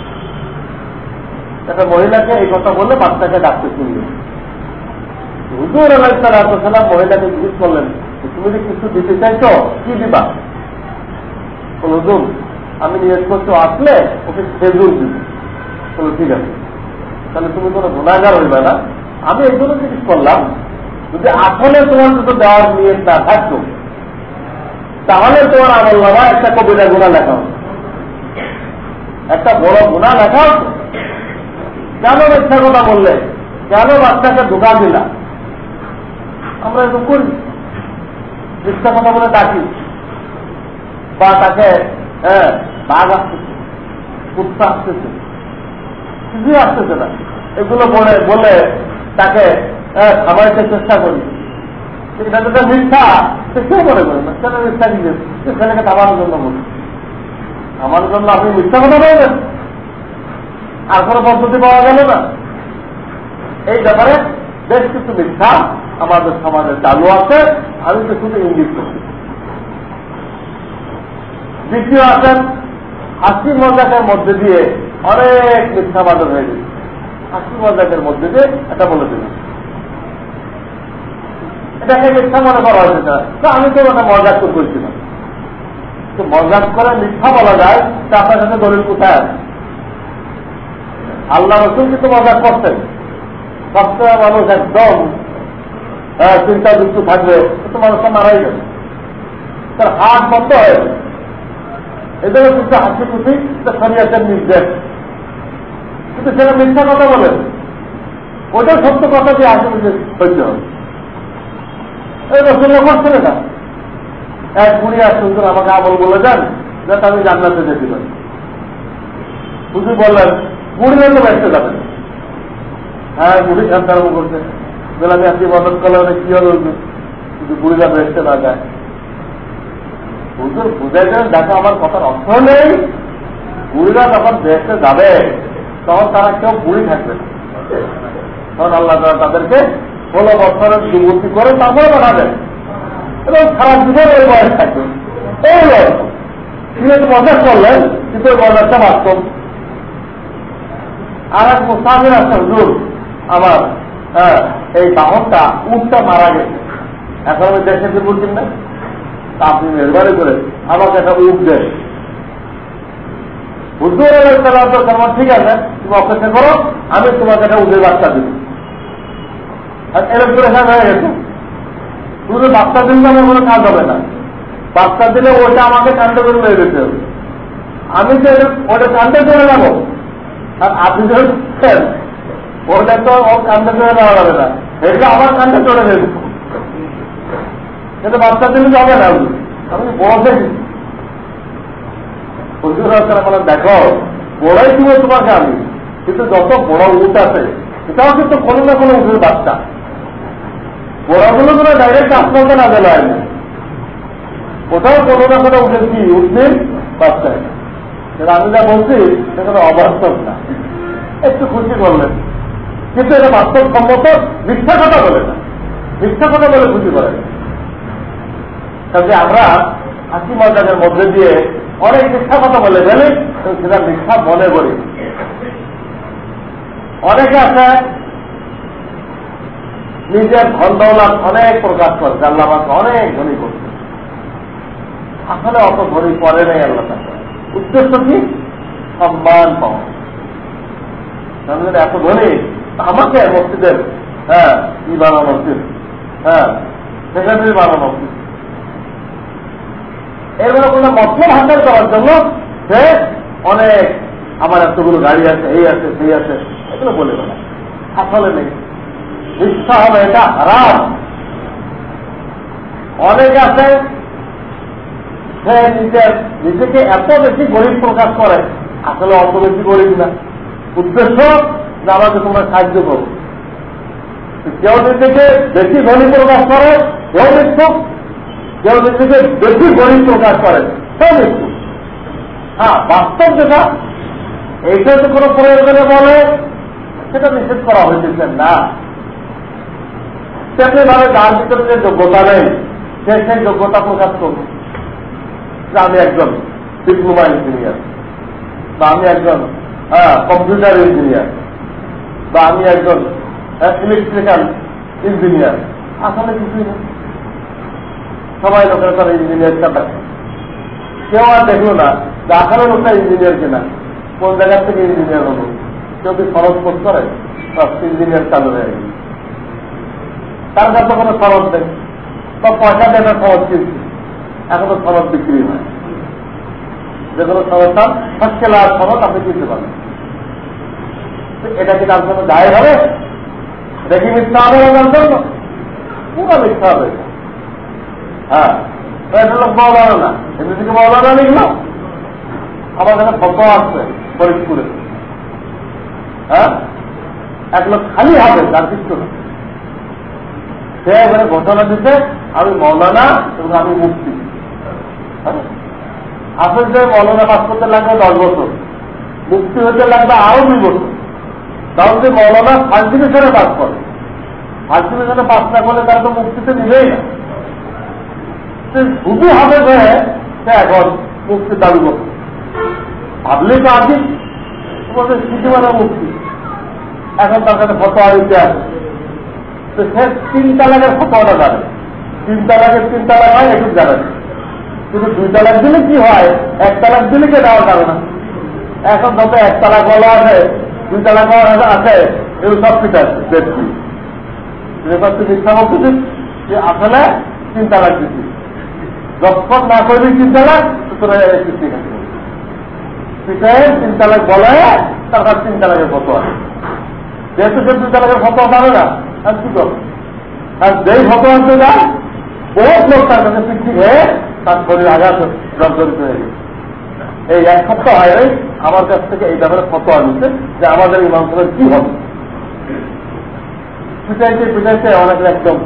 একটা মহিলাকে এই কথা বলে বাচ্চাকে ডাকতে শুনলেন হুজুর আলাইসালাম মহিলাকে জিজ্ঞেস করলেন, তুমি কি কিছু দিতে চাইছো, কি দিবা? হুজুর, আমি নিয়োগ করতে আসলে ওকে খেজুর দিব। বলো, ঠিক আছে। তাহলে তুমি কোনো গুণাগার হইবে না। আমি এই জন্য জিজ্ঞেস করলাম, যদি আসলে তোমার দুটো দেওয়ার নিয়ে না থাকতো তাহলে তোমার আমল নামা একটা কবিতা গুণা লেখা একটা বড় গুণা লেখা কেন মিথ্যা কথা বললে? কেন বাচ্চাকে ঢোকা দিলা? আমরা এরকম করি। মিথ্যা কথা বলে ডাকি। বা তাকে হ্যাঁ বাঘ আসতেছে, কুত্তা আসতেছে কিছুই আসতেছে না। এগুলো বলে বলে তাকে খামাইতে চেষ্টা করি। মিথ্যা, সে কেউ মনে করে না। মিথ্যা দিয়ে ছেলেকে জন্য আমার জন্য আপনি মিথ্যা কথা বলবেন। আর কোনো পদ্ধতি পাওয়া গেল না। এই ব্যাপারে বেশ কিছু মিথ্যা আমাদের সমাজে চালু আছে। আমি তো শুধু ইঙ্গিত করছি। দ্বিতীয় আছেন, হাসি মজাকের মধ্যে দিয়ে অনেক মিথ্যা বাদন হয়ে গেছে। হাসি মজাকের মধ্যে দিয়ে এটা বলে দিলাম। এটাকে মিথ্যা মনে করা হয়েছে না আমি তো ওটা মজাক তো করছিলাম তো মজাক করে মিথ্যা বলা যায়, তা আপনার কাছে দলিল কোথায় আছে? আল্লাহ রসুল কিন্তু মজাক করতেন। সবসময় মানুষ একদম চিন্তা যুক্ত থাকবে, তো মানুষটা মারাই যাবে। তার হাত বন্ধ হয়ে যাবে। এদের কিন্তু হাসি খুশি শরিয়াতের নির্দেশ। কিন্তু সেটা মিথ্যা কথা বলেন। ওটা সত্য কথা দিয়ে হাসি খুশি হইতে হবে। না। আমাকে আমল বলে যান যাতে আমি যেতে পারি শুধু বললেন তো ব্যস্ত যাবেন হ্যাঁ করছে। বলে আমি আপনি বদল করলে কি হলো? কিন্তু বুড়িরা বেসতে না যায়। হুজুর বুঝাইছেন দেখো আমার কথার অর্থ নেই। বুড়িরা যখন দেশে যাবে, তখন তারা কেউ বুড়ি থাকবে না। তখন আল্লাহ তাদেরকে ষোলো বছরের যুবতী করে তারপরে পাঠাবেন এবং সারা জীবন ওই বয়স থাকবে। এই বয়স। তিনি একটু মজা করলেন কিন্তু ওই বয়সটা বাস্তব আর এক মুসাফির আছে, হুজুর, আমার হ্যাঁ এই বাহনটা উঠটা মারা গেছে। এখন আমি দেশে দিব কিনা আপনি মেহরবানি করে আমাকে একটা উঠ দেন। হুজুর তোমার ঠিক আছে, তুমি অপেক্ষা করো, আমি তোমাকে একটা উঠের বাচ্চা দিব। আর এরকম করে হয়ে গেছে শুধু বাচ্চা দিলে আমার কোনো কাজ হবে না। বাচ্চা দিলে ওটা আমাকে কান্ড করে নিয়ে যেতে হবে। আমি তো ওটা কান্ডে করে নেব আর আপনি যখন ওটা তো ও কান্দে করে নেওয়া যাবে না। এটা আমার কান্দে চলে যাবে। কিন্তু বাচ্চা দিলে যাবে না। আমি বসে মানে দেখো, বড়াই দিব তোমাকে আমি। কিন্তু যত বড় উঠ আছে, এটাও কিন্তু কোনো না কোনো উঠের বাচ্চা। বড়গুলো কোনো ডাইরেক্ট আসমানকে না গেল আর ওটাও কোনো না কোনো উঠে কি উঠবেন বাচ্চা আমি যা বলছি সেখানে অবাস্তব না। একটু খুশি করলেন কিন্তু এটা বাস্তব সম্মত মিথ্যা কথা বলে না। মিথ্যা কথা বলে খুশি করে কাজে আমরা হাসি মজাদের মধ্যে দিয়ে অনেক মিথ্যা কথা বলে গেলে সেটা মিথ্যা মনে করি। অনেকে আছে নিজের ধন দৌলাত অনেক প্রকাশ করছে, আল্লাহ আমাকে অনেক ধনী করছে। আসলে অত ধনী পরে নেই আল্লাহ উদ্দেশ্য কি? সম্মান পাওয়া। এত ধনী আমাকে মসজিদের হ্যাঁ ই বানানো উচিত হ্যাঁ সেখানে বানানো উচিত এগুলো কোনো মতলব হাসিল করার জন্য সে অনেক, আমার এতগুলো গাড়ি আছে, এই আছে, সেই আছে, এগুলো বলে না আসলে নেই। ইচ্ছা হবে এটা হারাম। অনেক আছে, সে নিজের নিজেকে এত বেশি গরিব প্রকাশ করে, আসলে অত বেশি গরিব না। উদ্দেশ্য যে আমাকে তোমরা সাহায্য করো। কেউ নিজেকে বেশি ধনী প্রকাশ করে, কেউ মৃত্যু কেউ নিজেকে বেশি গরিব প্রকাশ করে সেও মৃত্যু হ্যাঁ বাস্তব যেটা, এইটা যে কোনো প্রয়োজনে বলে, সেটা নিষেধ করা হয়েছে না। তেমনি ভাবে যার ভিতরে যে যোগ্যতা নেই, সে সেই যোগ্যতা প্রকাশ করবে। যে আমি একজন ডিপ্লোমা ইঞ্জিনিয়ার বা আমি একজন কম্পিউটার ইঞ্জিনিয়ার বা আমি একজন ইলেকট্রিক্যাল ইঞ্জিনিয়ার আসলে কিছুই নেই সবাই লোকের তার ইঞ্জিনিয়ারটা দেখে। কেউ আর দেখল না যে আসলে লোকটা ইঞ্জিনিয়ার কিনা, কোন জায়গার থেকে ইঞ্জিনিয়ার হলো। কেউ যদি খরচ করতে করে ইঞ্জিনিয়ার চালু হয়ে গেল তার কাছে কোনো খরচ নেই। বা পয়সা দেবে খরচ কিনছে এখনও খরচ বিক্রি হয়। যে কোনো খরচটা ফার্স্ট লাখ খরচ আপনি কিনতে পারেন এটা কি তার জন্য দায় হবে? দেখি মিথ্যা হবে ওনার জন্য? পুরো মিথ্যা হবে হ্যাঁ। এটা লোক মৌলানা না। এমনি থেকে মৌলানা লিখলাম আমার এখানে ফটো আসছে ফরিদপুরে। হ্যাঁ? এক লোক খালি হবে তার কিছু না। সে এখানে ঘোষণা দিতে আমি মৌলানা এবং আমি মুক্তি আসলে যে মৌলানা পাস করতে লাগবে দশ বছর মুক্তি হতে লাগবে আরও দুই বছর। কারণ যে মৌলানা ফার্স্ট পাস করে, ফার্স্ট পাস না করলে তার তো মুক্তিতে নিবেই না। সে শুধু হবে যে সে এখন মুক্তি দাবি করছে। ভাবলে তো আগে, তোমাদের সিটিমানা মুক্তি এখন তার কাছে ফটোয়া দিতে আছে তো সে তিন তালাকের ফটোয়াটা জানে। তিন তালাকের তিন তালাক হয় একটু জানে। কিন্তু দুই তালাক দিলে কি হয়? এক তালাক দিলে কে দেওয়া যাবে না। এখন যত এক তালাক বলা আছে দুই তালাক আছে এগুলো সব ঠিক আছে দেখছি যে আসলে তিন তালাক দিচ্ছি যখন না করবি তিন তালাক সুতরাং ঠিক আছে তিন তালাক বলে তারপর তিন তালাকের ফটো আছে যেহেতু সে তিন তালাকের ফটো পাবে না যেই ফটো আনতে যায়, বহুত লোক তার কাছে হয়ে তার শরীর আঘাত জর্জরিত হয়ে গেছে। এই এক সপ্তাহ হয় আমার কাছ থেকে এই ব্যাপারে আনছে যে আমাদের এই মানুষের কি হবে। পিটাইতে পিটাইতে একদম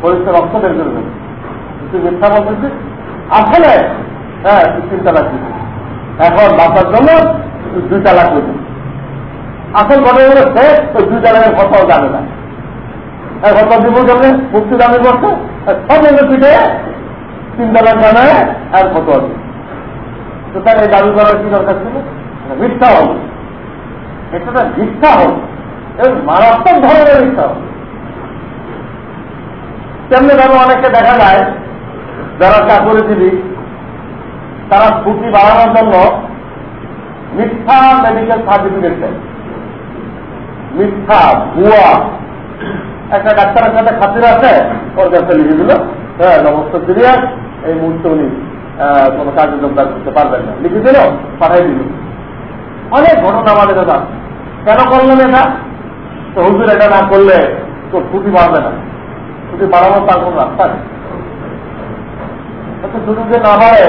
শরীরটা রক্ত বের করে দেবে মিথ্যা বলতেছি। আসলে হ্যাঁ এখন বাঁচার জন্য দুই তালাক আসল ঘটনা সে ওই দুই তালাকের কথাও জানে না। কথা দিব জন্য মুক্তি দাবি করছে সব এগুলো পিঠে তালাক জানায় আর কত আছে। তো তার এই দাবি করার কি দরকার ছিল? মিথ্যা হবে। এটা মিথ্যা হবে। এবং মারাত্মক ধরনের মিথ্যা হবে। তেমনি ভাবে অনেকে দেখা যায়, যারা চাকরিজীবী, তারা ছুটি বাড়ানোর জন্য মিথ্যা মেডিকেল সার্টিফিকেট দেয়। মিথ্যা, ভুয়া। একটা ডাক্তারের সাথে খাতির আছে ওর কাছে লিখে দিল হ্যাঁ নমস্ত সিরিয়াস এই মুহূর্তে উনি কোনো কাজে যোগদান করতে পারবেন না। লিখে দিল পাঠাই দিল। অনেক ঘটনা আমাদের কথা কেন করলেন এটা? তো হুজুর, এটা না করলে তো ছুটি বাড়বে না। ছুটি বাড়ানোর তার কোনো রাস্তা নেই। ছুটি যে না বাড়ে,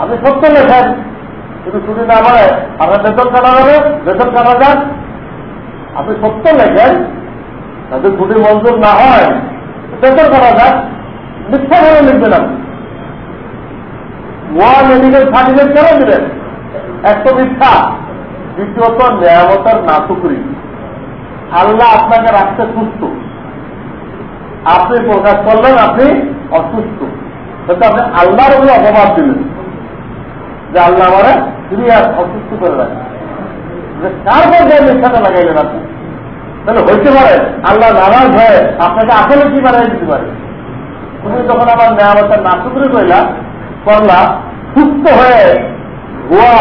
আপনি সত্য লেখেন। কিন্তু ছুটি না বাড়ে, আপনার বেতন কাটা যাবে, বেতন কাটা যান আপনি সত্য লেখেন তাদের ছুটি মঞ্জুর না হয় বেতন কাটা যান মিথ্যা ভাবে লিখবেন আপনি ওয়া মেডিকেল সার্টিফিকেট কেন দিলেন? এক তো মিথ্যা, দ্বিতীয়ত নিয়ামতার নাটুকরি। আল্লাহ আপনাকে রাখতে সুস্থ। আপনি প্রকাশ করলেন, আপনি অসুস্থ। কিন্তু আপনি আল্লাহর উপরে অপবাদ দিলেন। যে আল্লাহ আমার সিরিয়াস অসুস্থ করে রাখেন। কার পর্যায়ে মিথ্যাটা লাগাইলেন আপনি? তাহলে হইতে পারে, আল্লাহ নারাজ হয়ে আপনাকে আসলে কি বানাই দিতে পারে? তুমি যখন আমার নেয়ামতের নাটুকরি কইলা করলা সুস্থ হয়ে ভুয়া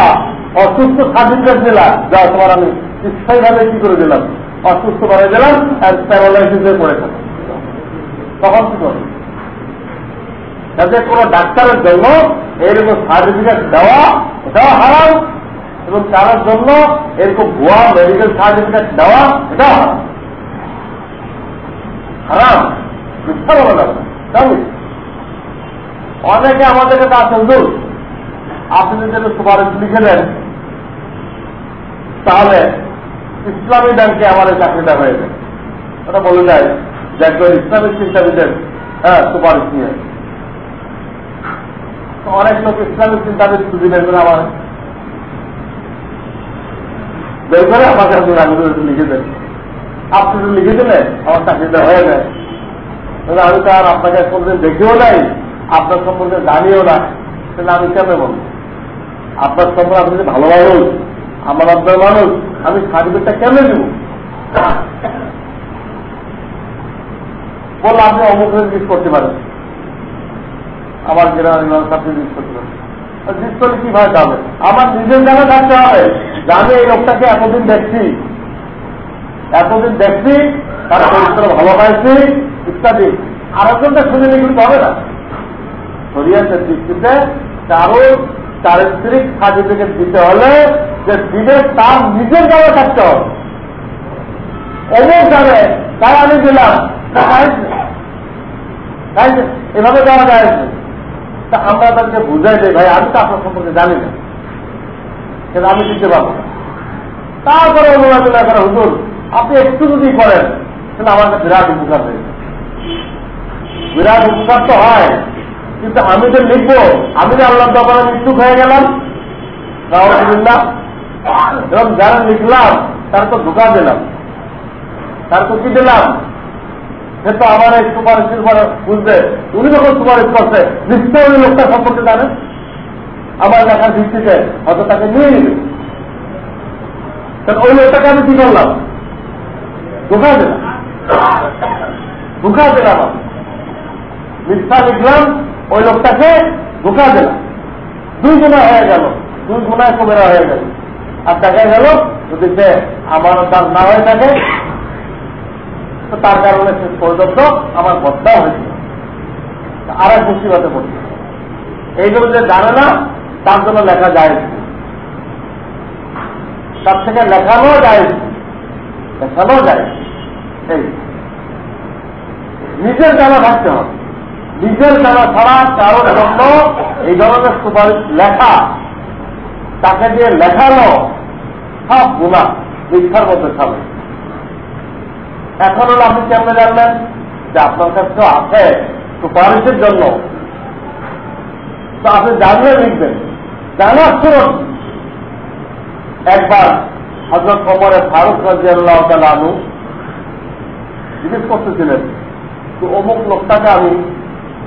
অসুস্থ সার্টিফিকেট দিলাম যা তোমার আমি স্থায়ীভাবে কি করে দিলাম? অসুস্থ করে দিলাম, আর প্যারালাইসিসে পড়ে থাকো তখন কি করবে? যাতে কোন ডাক্তারের জন্য এরকম সার্টিফিকেট দেওয়া এটাও হারাম এবং তার জন্য এরকম ভুয়া মেডিকেল সার্টিফিকেট দেওয়া এটাও হারাম। মিথ্যা বলা যাবে না। অনেকে আমাদের কাছে আসেন দূর। আপনি যদি সুপারিশ লিখে দেন, তাহলে ইসলামী ব্যাংকে এই চাকরিটা হয়ে যায় ওটা বলে যায় যে একজন ইসলামিক চিন্তাবিদের হ্যাঁ সুপারিশ নিয়ে অনেক লোক ইসলামিক চিন্তাবিদ খুঁজে বের আমার বের করে আমার কাছে আমি লিখে দেন আপনি যদি লিখে দিলে আমার চাকরিটা হয়ে যায়। তাহলে আমি তো আর আপনাকে কোনদিন দেখেও নাই, আপনার সম্পর্কে জানিও না। তাহলে আমি কেন বলব? আপনার সম্পর্কে আপনি ভালো মানুষ আমার আপনার মানুষ, আমি সার্টিফিকেটটা কেন দিব? বলল আপনি অমুক করতে পারেন। আমার আপনি জিজ্ঞেস করতে পারেন। জিজ্ঞেস করলে কীভাবে যাবে আমার নিজের জানা থাকতে হবে। যে আমি এই লোকটাকে এতদিন দেখছি। এতদিন দেখছি, তার চরিত্র ভালো পাইছি, ইত্যাদি। আরেকজনটা শুনে নিয়ে কিন্তু হবে না। শরিয়াতের দৃষ্টিতে কারও চারিত্রিক সার্টিফিকেট দিতে হলে যে দিবে তার নিজের জায়গা থাকতে হবে। অমুক যাবে তাই আমি দিলাম এভাবে দেওয়া যায় তা আমরা তাদেরকে বুঝাই দিই, ভাই, আমি তো আপনার সম্পর্কে জানি না। কিন্তু আমি দিতে পারব তারপরে অনুবাদ করা, হুজুর, আপনি একটু যদি করেন, তাহলে আমার কাছে বিরাট উপকার হয়ে বিরাট উপকার তো হয়, কিন্তু আমি যে লিখব, আমি যে আল্লাহ দোকানে মৃত্যু হয়ে গেলাম এবং যারা লিখলাম, তার তো ঢুকা দিলাম। তার তো কি দিলাম? সে আমার এই সুপারিশের পরে বুঝবে। উনি যখন সুপারিশ করছে নিশ্চয় উনি লোকটা সম্পর্কে জানেন। আমার লেখার ভিত্তিতে হয়তো তাকে নিয়ে নিবে। ওই লোকটাকে আমি কি করলাম? ধোকা দিলাম। ধোকা দিলাম মিথ্যা লিখলাম, ওই লোকটাকে ধোকা দিলাম। দুই গুণা হয়ে গেল। দুই গুণায় কমেরা হয়ে গেল। আর দেখা গেল, যদি সে আমার তার না হয়ে থাকে তো তার কারণে শেষ পর্যন্ত আমার বদলা হয়েছিল আর এক মুসিবতে পড়ছে। এইগুলো যে জানে না, তার জন্য লেখা যায় তার থেকে লেখানো যায় লেখানো যায় এই নিজের জানা থাকতে হবে। নিজের জানা ছাড়া কারোর জন্য এই ধরনের সুপারিশ লেখা, তাকে দিয়ে লেখানো সব গুণা মিথ্যার মধ্যে থাকবে। এখন হলো আপনি কেমনে জানলেন? যে আপনার কাছে আছে সুপারিশের জন্য। তো আপনি জানলে লিখবেন। জানার শুনুন একবার হজরত কমরে ফারুক রাজিয়াল্লাহ আনু জিজ্ঞেস করতেছিলেন, তো অমুক লোকটাকে আমি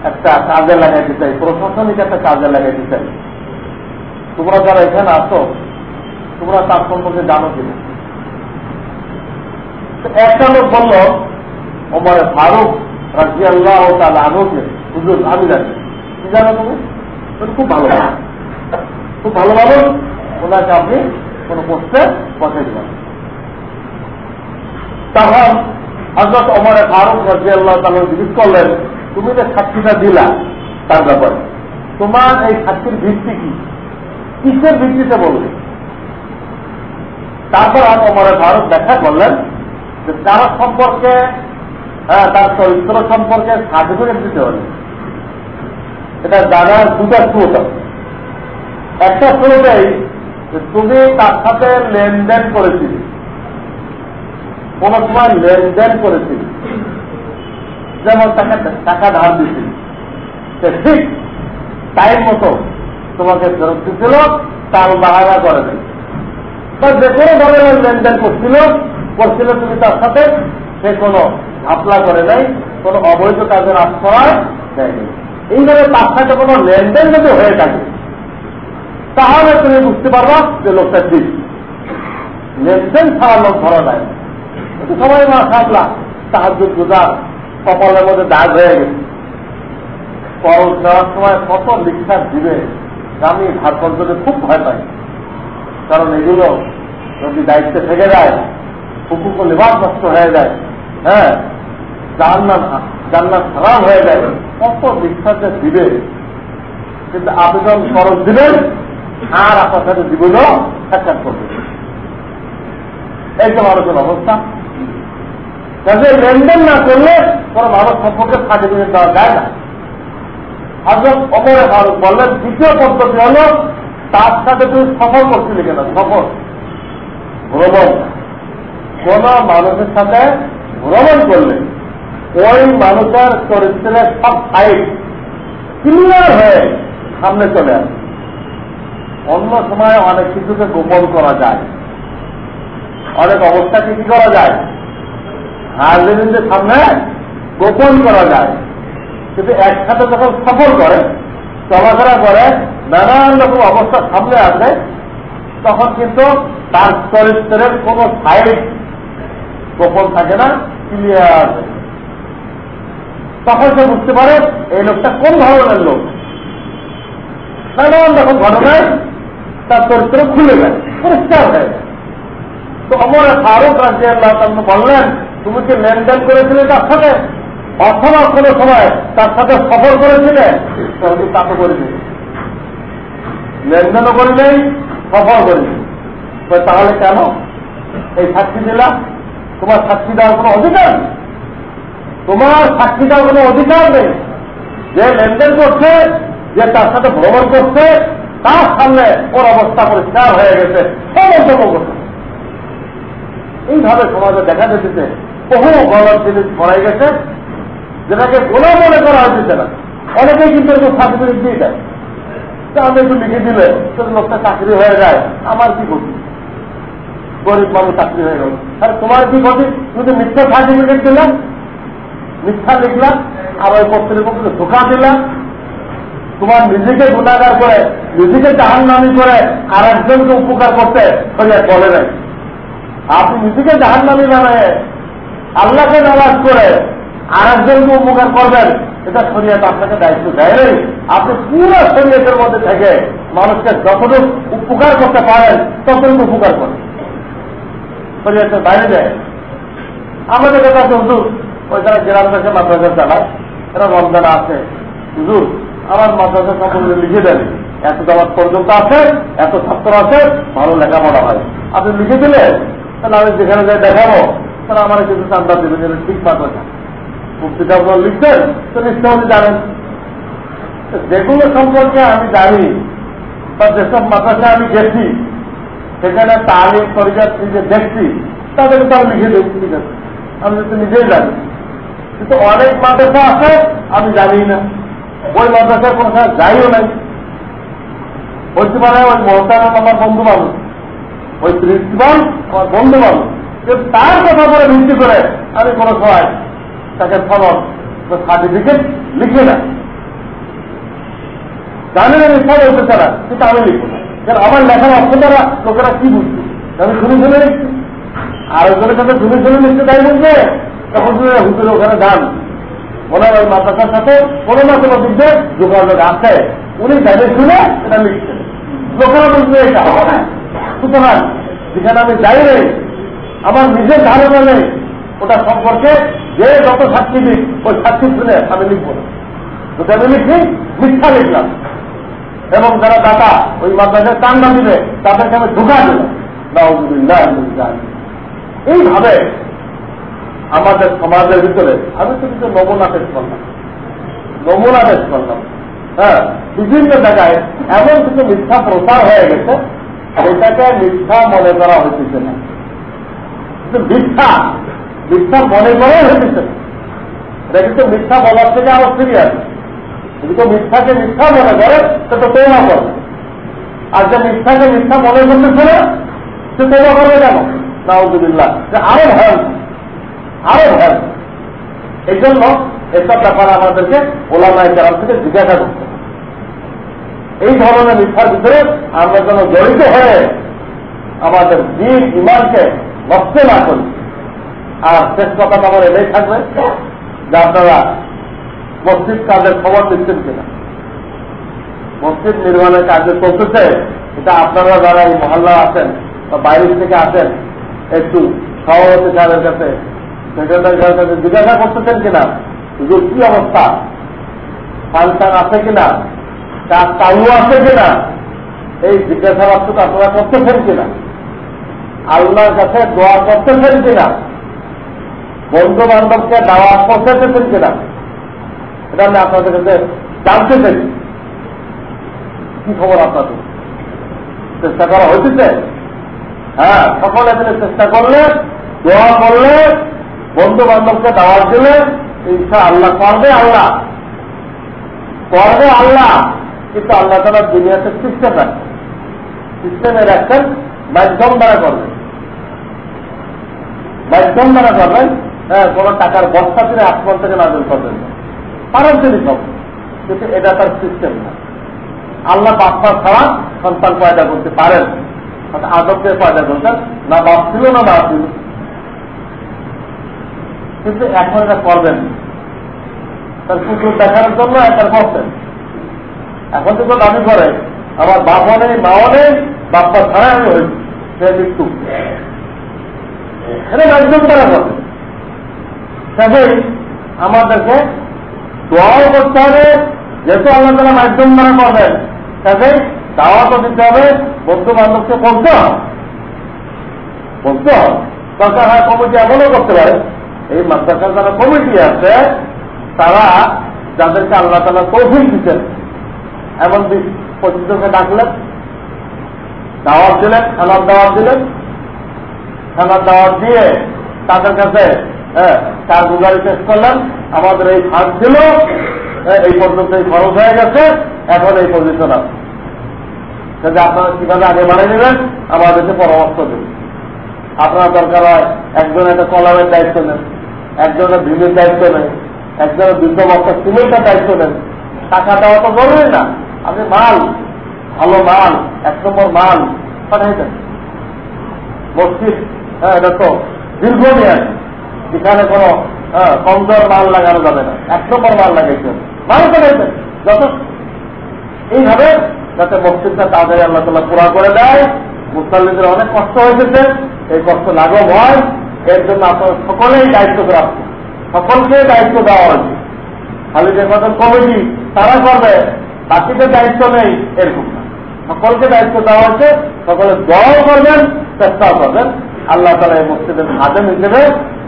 একটা কাজে লাগাইতে চাই, প্রশাসনিক একটা কাজে লাগাইতে চাই। তোমরা যারা এখানে আসো তোমরা তার সম্পর্কে জানো কিনা? একটা লোক বলল ওমরে ফারুক রাজিয়াল্লাহ তাহলে আনুকে হুজুর আমি জানি। কি জানো তুমি? খুব ভালো খুব ভালো ভালো ওনাকে আপনি কোন পোস্টে পৌঁছে দিবেন তখন হজরত অমরে ফারুক রাজিয়াল্লাহ তাহলে জিজ্ঞেস করলেন, তুমি যে সাক্ষীটা দিলা তার ব্যাপারে, তোমার এই সাক্ষীর ভিত্তি কি? কিসের ভিত্তিতে বলবে? তারপর অমরে ভারত ব্যাখ্যা করলেন যে তারা সম্পর্কে হ্যাঁ তার চরিত্র সম্পর্কে সার্টিফিকেট দিতে হবে। এটা জানার দুটা সুযোগ একটা সুযোগেই তুমি তার সাথে লেনদেন করেছিলে। কোন সময় লেনদেন করেছিলে। যেমন তাকে টাকা ধার দিছিল সে ঠিক টাইম মতো তোমাকে ফেরত দিচ্ছিল তার বাহানা করে নেই। যে কোনো ধরনের লেনদেন করছিল করছিল তুমি তার সাথে, সে কোনো ঘাপলা করে নাই, কোনো অবৈধ কাজের আশ্রয় দেয়নি। এইভাবে তার সাথে কোনো লেনদেন যদি হয়ে থাকে, তাহলে তুমি বুঝতে পারবা যে লোকটা ঠিক লেনদেন ছাড়া লোক ধরা যায় সবাই মা খাপলা সাহায্য গুজার, কপালের মধ্যে দাগ হয়ে গেছে। করজ দেওয়ার সময় কত লিখার দিবে আমি ভারতবর্ষকে খুব ভয় পাই। কারণ এগুলো যদি দায়িত্বে থেকে যায় কুকুর লেবাস নষ্ট হয়ে যায় হ্যাঁ জান্নাত জান্নাত খারাপ হয়ে যায়। কত বিশ্বাস দিবে কিন্তু যখন খরচ দিবেন আর আপনার সাথে জীবনও সাক্ষাৎ করবে। এই তো মানুষের অবস্থা। কাজে লেনদেন না করলে কোনো মানুষ সম্পর্কে সার্টিফিকেট দেওয়া যায় না। হজরত অমরে ফারুক বললেন, দ্বিতীয় পদ্ধতি হল, তার সাথে তুমি সফর করছিলে কেন? সফর। ভ্রমণ। কোন মানুষের সাথে ভ্রমণ করলে, ওই মানুষের চরিত্রের সব সাইড ক্লিয়ার হয়ে সামনে চলে আসে। অন্য সময় অনেক কিছুকে গোপন করা যায়। অনেক অবস্থাকে কি করা যায়? হাজিরিনদের সামনে গোপন করা যায়। কিন্তু একসাথে যখন সফর করে, চলাফেরা করে, নানান রকম অবস্থা সামনে আসে, তখন কিন্তু তার চরিত্রের কোন সাইড গোপন থাকে না ক্লিয়ার তখন সে বুঝতে পারে, এই লোকটা কোন ধরনের লোক? নানান রকম ঘটনায় তার চরিত্র খুলে যায়, পরিষ্কার হয়ে তো অমর ফারুক রাজি আল্লাহ বললেন, তুমি কি লেনদেন করেছিলে তার সাথে? অথবা কোনো সময় তার সাথে সফর করেছিলে? তাহলে তা তো করিনি। লেনদেনও করি নেই সফর করিনি তাহলে কেন? এই সাক্ষী দিলাম। তোমার সাক্ষী দেওয়ার কোনো অধিকার? নেই তোমার সাক্ষী দেওয়ার কোনো অধিকার নেই। যে লেনদেন করছে, যে তার সাথে ভ্রমণ করছে, তার সামনে ওর অবস্থা পরিষ্কার হয়ে গেছে। সব করছে এইভাবে সমাজে দেখা যেতেছে বহু গলত জিনিস করাই গেছে, যেটাকে গোলা মনে করা হয়েছে না। অনেকেই কিন্তু এরকম সার্টিফিকেট দিয়ে দেয়। আমি একটু লিখে দিলে লোকটা চাকরি হয়ে যায়, আমার কি করছি গরিব মানুষ চাকরি হয়ে গেল। আর তোমার কি করছি তুমি মিথ্যা সার্টিফিকেট দিলাম মিথ্যা লিখলাম আর ওই কর্তৃপক্ষকে ধোকা দিলাম তোমার নিজেকে গুণাগার করে, নিজেকে জাহান নামি করে আর একজনকে উপকার করতে বলে নাই। আপনি নিজেকে জাহান নামি বানায় আল্লাহকে নামাজ করে আর একজনকে উপকার করবেন, এটা শরীয়ত আপনাকে দায়িত্ব দেয় নেই। আপনি পুরো শরীয়তের মধ্যে থেকে মানুষকে যতটুকু উপকার করতে পারেন, ততটুকু উপকার করেন শরীয়তের বাইরে দেয় আমাদের কাছে হুজুর, ওই যারা গ্রাম থেকে মাদ্রাসা চালায়, এরা রমজান আছে। হুজুর, আমার মাদ্রাসা সম্পর্কে লিখে দেন। এত জামাত পর্যন্ত আছে, এত ছাত্র আছে, ভালো লেখাপড়া হয়। আপনি লিখে দিলে তাহলে আমি যেখানে যাই দেখাবো, তাহলে আমার কিছু চান্দা দেবেন যেন ঠিক মাদ্রাসা। মুক্তিটা আপনার লিখছেন? তো নিশ্চয় উনি জানেন। যেগুলো সম্পর্কে আমি জানি বা যেসব মাদ্রাসা আমি গেছি সেখানে তালিম পরিচয় নিজে দেখছি তাদেরকে তো আমি লিখে দেবো ঠিক আছে। আমি তো নিজেই জানি। কিন্তু অনেক মাদ্রাসা আছে, আমি জানি না। ওই মাদ্রাসার কোনো সময় যাইও নাই। বলতে পারে ওই মহতারাম আমার বন্ধু মানুষ ওই প্রিন্সিপাল আমার বন্ধু মানুষ তার কথা করে ভিত্তি করে আমি কোনো সময় তাকে ফলন সার্টিফিকেট লিখে না। জানি না মিথ্যা বলতে চারা কিন্তু আমি লিখব না। কারণ আমার লেখার অর্থ দ্বারা লোকেরা কি বুঝছে আমি শুনে শুনে লিখছি। আর ওখানে সাথে শুনে শুনে লিখতে তাই বুঝবে? তখন হুজুর ওখানে যান। মনে হয় মাদ্রাসার সাথে কোনো না কোনো দিক দিয়ে যোগাযোগ আছে। উনি যাদের শুনে এটা লিখছেন। লোকেরা বুঝবে এটা সুতরাং, যেখানে আমি যাই নেই আমার নিজের ধারণা নেই। ওটা সম্পর্কে যে যত সাক্ষী দিক, ওই সাক্ষী শুনে আমি লিখব। না যদি আমি লিখি, মিথ্যা লিখলাম। এবং যারা দাতা, ওই মাদ্রাসায় চান্দা দিলে তাদেরকে আমি ঢুকা এইভাবে আমাদের সমাজের ভিতরে, আমি তো কিছু নমুনা পেশ করলাম। নমুনা পেশ করলাম। হ্যাঁ বিভিন্ন জায়গায় এমন কিছু মিথ্যা প্রচার হয়ে গেছে, এটাকে মিথ্যা মনে করা হইতেছে না। কিন্তু মিথ্যা মিথ্যা মনে করে হইতেছে না। এটা কিন্তু মিথ্যা বলার থেকে আরও সিরিয়াস। যদি তো মিথ্যাকে মিথ্যা মনে করে, সে তো তৈমা করবে। আর যে মিথ্যাকে মিথ্যা মনে করতেছে না সে তৈমা করবে কেন? নাউজুবিল্লাহ। আরও ভয় আরও ভয় এই জন্য এসব ব্যাপারে আমাদেরকে ওলামায় কেরাম থেকে জিজ্ঞাসা করতে এই ধরনের মিথ্যার ভিতরে আমরা যেন জড়িত হয়ে আমাদের দিন ইমানকে নষ্ট না করি। আর শেষ কথা আমার এটাই থাকবে যে আপনারা মসজিদ কাজের খবর দিচ্ছেন কিনা? মসজিদ নির্মাণের কাজে চলতেছে, এটা আপনারা যারা এই মহল্লা আছেন বা বাইরের থেকে আসেন, একটু সভাপতি সাহেবের কাছে, সেক্রেটারি সাহেবের কাছে জিজ্ঞাসা করতেছেন কিনা? যে কি অবস্থা? ফাংশন আছে কিনা? কাজ চালু আছে কিনা? এই জিজ্ঞাসাবাদটুকু আপনারা করতেছেন কিনা? আল্লাহর কাছে দোয়া করতেছেন কিনা? বন্ধু বান্ধবকে দাওয়া পৌঁছাতেছেন কিনা? এটা আমি আপনাদের কাছে জানতে চাই। কি খবর আপনাদের? চেষ্টা করা হয়েছে? হ্যাঁ সকলে মিলে চেষ্টা করলে, দোয়া করলে বন্ধু বান্ধবকে দাওয়াত দিলে ইনশা আল্লাহ করবে আল্লাহ। করবে আল্লাহ, কিন্তু আল্লাহ তালা দুনিয়াতে সিস্টেম রাখেন সিস্টেমে রাখছেন মাধ্যম দ্বারা করবেন মাধ্যম দ্বারা করবেন হ্যাঁ কোন টাকার বস্তা তিনি আসমান থেকে নাজল করবেন পারেন তিনি সব। কিন্তু এটা তার সিস্টেম না। আল্লাহ বাপ্পা ছাড়া সন্তান পয়দা করতে পারেন। আদবকে পয়দা করতেন না বাপ ছিল, না বাপ ছিল। কিন্তু এখন এটা করবেন। তার কুকুর দেখানোর জন্য একটা করতেন এখন তো দাবি করে। আমার বাপও নেই, মাও নেই বাপ্পা ছাড়া আমি হয়েছি সে মৃত্যু। এটা মাধ্যম তারা করে তবে আমাদেরকে দোয়াও করতে হবে, যেহেতু আল্লাহ তালা মাধ্যম দ্বারা করবেন। তাকে দাওয়াতও দিতে হবে বন্ধু বান্ধবকে বলতে হবে। বলতে হবে। দরকার হয় কমিটি এমনও করতে পারে। এই মাদ্রাসার যারা কমিটি আছে, তারা যাদেরকে আল্লাহ তালা তৌফিক দিচ্ছেন এমন পর্যটকে ডাকলেন, দাওয়াত দিলেন খানার দাওয়াত দিলেন। খানার দাওয়াত দিয়ে তাদের কাছে হ্যাঁ কারগুজারি পেশ করলেন আমাদের এই ফাঁক ছিল এই পর্যন্ত এই খরচ হয়ে গেছে। এখন এই পজিশন আছে। যদি আপনারা কীভাবে আগে বানিয়ে নেবেন? আমাদেরকে পরামর্শ দেবেন আপনার দরকার হয়, একজন একটা কলামের দায়িত্ব নেন একজনের ভিমের দায়িত্ব নেন একজনের দুটো বস্তা সিমেন্টের দায়িত্ব নেন। টাকা দেওয়া তো জরুরি না। আপনি মাল, ভালো মাল, এক নম্বর মাল পাঠাই দেন মসজিদ হ্যাঁ এটা তো দীর্ঘমেয়াদ। এখানে কোনো কমজোর মাল লাগানো যাবে না। এক নম্বর মাল লাগাইতে হবে। মাল পাঠাইতেন যথেষ্ট। এইভাবে যাতে মসজিদটা তাদের আল্লাহ তালা পুরা করে দেয়। মুসল্লিদের অনেক কষ্ট হয়েছে এই কষ্ট লাঘব হয়। এর জন্য আপনার সকলেই দায়িত্ব প্রাপ্ত সকলকে দায়িত্ব দেওয়া হয়েছে। খালি যে কত কমিটি তারা করবে। বাকিদের দায়িত্ব নেই, এরকম না। সকলকে দায়িত্ব দেওয়া হয়েছে। সকলে দোয়াও করবেন, চেষ্টাও করবেন। আল্লাহ তালা এই মসজিদের খাদেম হিসেবে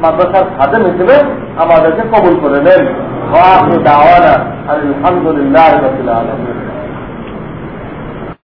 মাদ্রাসার খাদেম হিসেবে আমাদেরকে কবুল করে নেন। আলহামদুলিল্লাহ